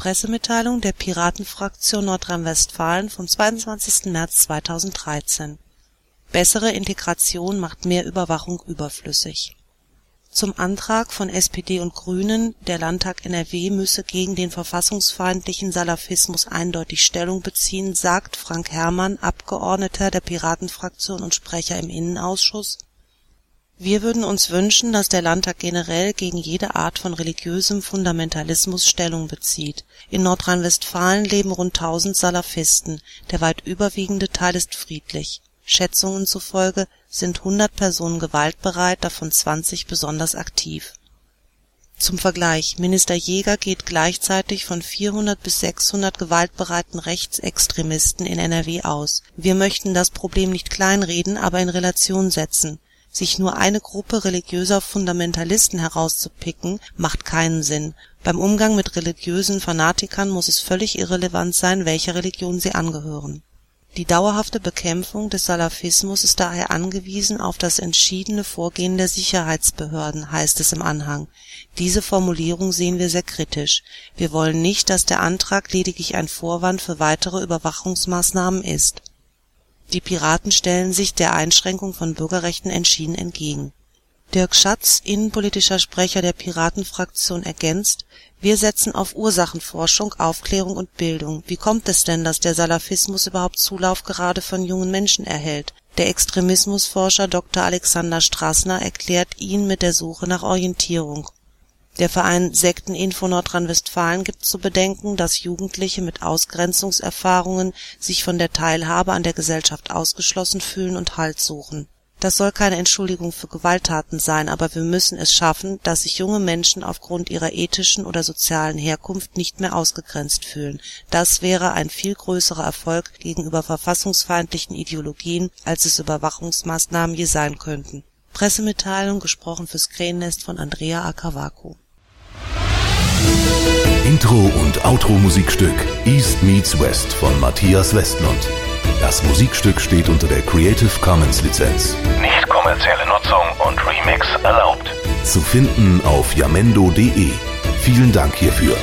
Pressemitteilung der Piratenfraktion Nordrhein-Westfalen vom 22. März 2013 Bessere Integration macht mehr Überwachung überflüssig Zum Antrag von SPD und Grünen, der Landtag NRW müsse gegen den verfassungsfeindlichen Salafismus eindeutig Stellung beziehen, sagt Frank Herrmann, Abgeordneter der Piratenfraktion und Sprecher im Innenausschuss wir würden uns wünschen, dass der Landtag generell gegen jede Art von religiösem Fundamentalismus Stellung bezieht. In Nordrhein-Westfalen leben rund 1000 Salafisten, der weit überwiegende Teil ist friedlich. Schätzungen zufolge sind 100 Personen gewaltbereit, davon 20 besonders aktiv. Zum Vergleich: Minister Jäger geht gleichzeitig von 400 bis 600 gewaltbereiten Rechtsextremisten in NRW aus. Wir möchten das Problem nicht kleinreden, aber in Relation setzen sich nur eine Gruppe religiöser Fundamentalisten herauszupicken, macht keinen Sinn. Beim Umgang mit religiösen Fanatikern muss es völlig irrelevant sein, welcher Religion sie angehören. Die dauerhafte Bekämpfung des Salafismus ist daher angewiesen auf das entschiedene Vorgehen der Sicherheitsbehörden, heißt es im Anhang. Diese Formulierung sehen wir sehr kritisch. Wir wollen nicht, dass der Antrag lediglich ein Vorwand für weitere Überwachungsmaßnahmen ist die Piraten stellen sich der Einschränkung von Bürgerrechten entschieden entgegen. Dirk Schatz, innenpolitischer Sprecher der Piratenfraktion, ergänzt: Wir setzen auf Ursachenforschung, Aufklärung und Bildung. Wie kommt es denn, dass der Salafismus überhaupt Zulauf gerade von jungen Menschen erhält? Der Extremismusforscher Dr. Alexander Straßner erklärt ihn mit der Suche nach Orientierung der Verein Sekteninfo Nordrhein-Westfalen gibt zu bedenken, dass Jugendliche mit Ausgrenzungserfahrungen sich von der Teilhabe an der Gesellschaft ausgeschlossen fühlen und Halt suchen. Das soll keine Entschuldigung für Gewalttaten sein, aber wir müssen es schaffen, dass sich junge Menschen aufgrund ihrer ethischen oder sozialen Herkunft nicht mehr ausgegrenzt fühlen. Das wäre ein viel größerer Erfolg gegenüber verfassungsfeindlichen Ideologien, als es Überwachungsmaßnahmen je sein könnten. Pressemitteilung gesprochen fürs Krähennest von Andrea Akavaku Intro und Outro Musikstück East Meets West von Matthias Westlund. Das Musikstück steht unter der Creative Commons Lizenz. Nicht kommerzielle Nutzung und Remix erlaubt. Zu finden auf jamendo.de. Vielen Dank hierfür.